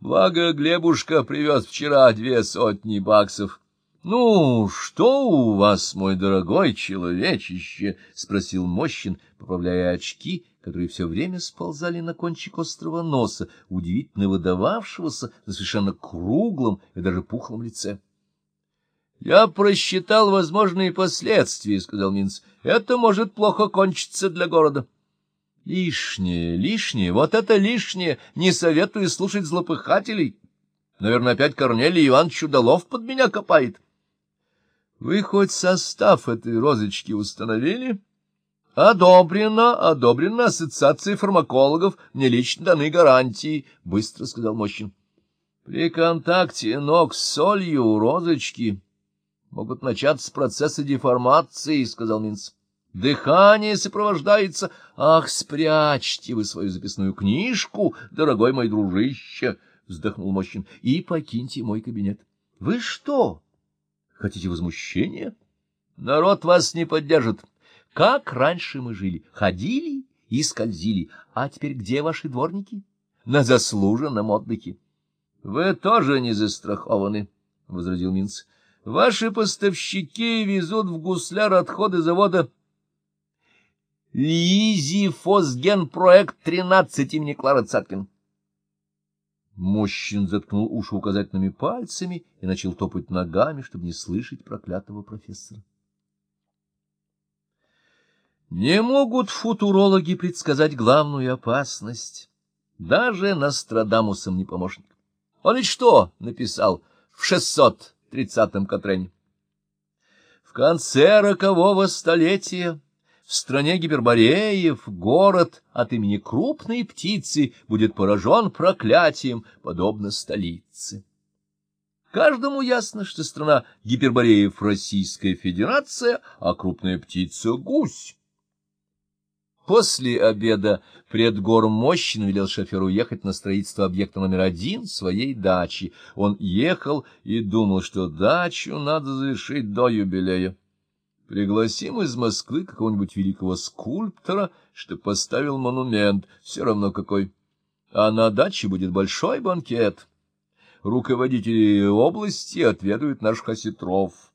Благо Глебушка привез вчера две сотни баксов. — Ну, что у вас, мой дорогой человечище? — спросил Мощин, поправляя очки, которые все время сползали на кончик острого носа, удивительно выдававшегося на совершенно круглом и даже пухлом лице. — Я просчитал возможные последствия, — сказал Минц. — Это может плохо кончиться для города. — Лишнее, лишнее, вот это лишнее. Не советую слушать злопыхателей. Наверное, опять Корнелий Иванович Удалов под меня копает. — Вы хоть состав этой розочки установили? — Одобрено, одобрено ассоциацией фармакологов. Мне лично даны гарантии, — быстро сказал Мощин. — При контакте ног с солью розочки могут начаться процессы деформации, — сказал Минц. Дыхание сопровождается. Ах, спрячьте вы свою записную книжку, дорогой мой дружище, — вздохнул Мощин, — и покиньте мой кабинет. Вы что? Хотите возмущения? Народ вас не поддержит. Как раньше мы жили, ходили и скользили, а теперь где ваши дворники? На заслуженном отдыхе. Вы тоже не застрахованы, — возразил Минц. Ваши поставщики везут в гусляр отходы завода Лизи Фосгенпроект 13 имени Клары Цаткин. Мощин заткнул уши указательными пальцами и начал топать ногами, чтобы не слышать проклятого профессора. Не могут футурологи предсказать главную опасность. Даже Нострадамусом не помощник. Он ведь что написал в 630-м Катрене? В конце рокового столетия в стране Гипербореев город от имени крупной птицы будет поражен проклятием, подобно столице. Каждому ясно, что страна Гипербореев — Российская Федерация, а крупная птица — гусь. После обеда предгор Мощин велел шоферу ехать на строительство объекта номер один своей дачи. Он ехал и думал, что дачу надо завершить до юбилея. Пригласим из Москвы какого-нибудь великого скульптора, что поставил монумент, все равно какой. А на даче будет большой банкет. Руководители области отведают наших осетров.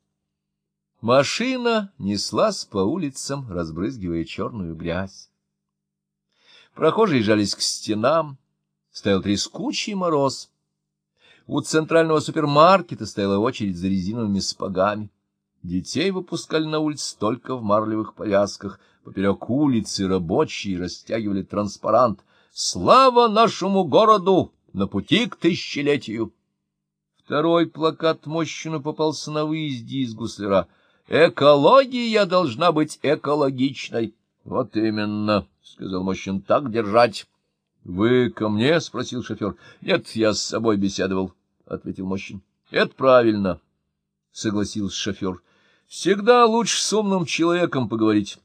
Машина неслась по улицам, разбрызгивая черную грязь. Прохожие жались к стенам, стоял трескучий мороз. У центрального супермаркета стояла очередь за резиновыми сапогами. Детей выпускали на улице только в марлевых повязках. Поперек улицы рабочие растягивали транспарант «Слава нашему городу! На пути к тысячелетию!» Второй плакат мощно попался на выезде из гусляра. «Экология должна быть экологичной». «Вот именно», — сказал Мощин, — «так держать». «Вы ко мне?» — спросил шофер. «Нет, я с собой беседовал», — ответил Мощин. «Это правильно», — согласился шофер. Всегда лучше с умным человеком поговорить.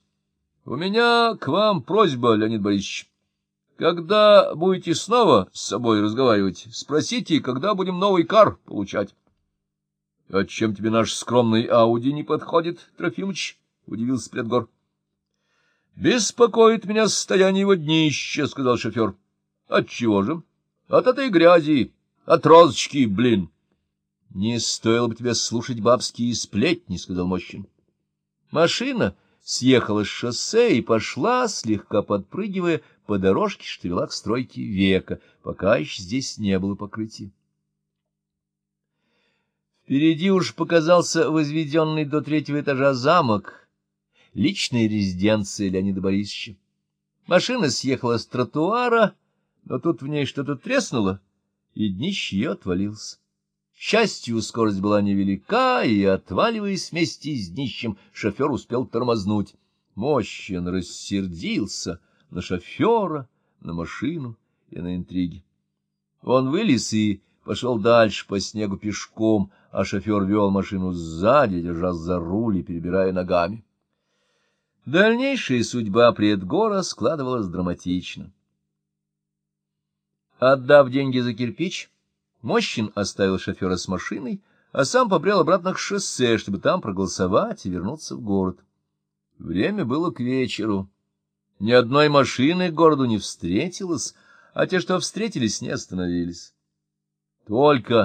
У меня к вам просьба, Леонид Борисович. Когда будете снова с собой разговаривать, спросите, когда будем новый кар получать. — А чем тебе наш скромный Ауди не подходит, Трофимыч? — удивился Предгор. — Беспокоит меня состояние его днища, — сказал шофер. — Отчего же? — От этой грязи, от розочки, блин. — Не стоило бы тебе слушать бабские сплетни, — сказал Мощин. Машина съехала с шоссе и пошла, слегка подпрыгивая по дорожке, что вела к стройке века, пока еще здесь не было покрытия. Впереди уж показался возведенный до третьего этажа замок, личная резиденция Леонида Борисовича. Машина съехала с тротуара, но тут в ней что-то треснуло, и днище ее отвалился счастью, скорость была невелика, и, отваливаясь вместе с днищем, шофер успел тормознуть. Мощен рассердился на шофера, на машину и на интриги. Он вылез и пошел дальше по снегу пешком, а шофер вел машину сзади, держась за руль и перебирая ногами. Дальнейшая судьба предгора складывалась драматично. Отдав деньги за кирпич, Мощин оставил шофера с машиной, а сам побрел обратно к шоссе, чтобы там проголосовать и вернуться в город. Время было к вечеру. Ни одной машины к городу не встретилось, а те, что встретились, не остановились. Только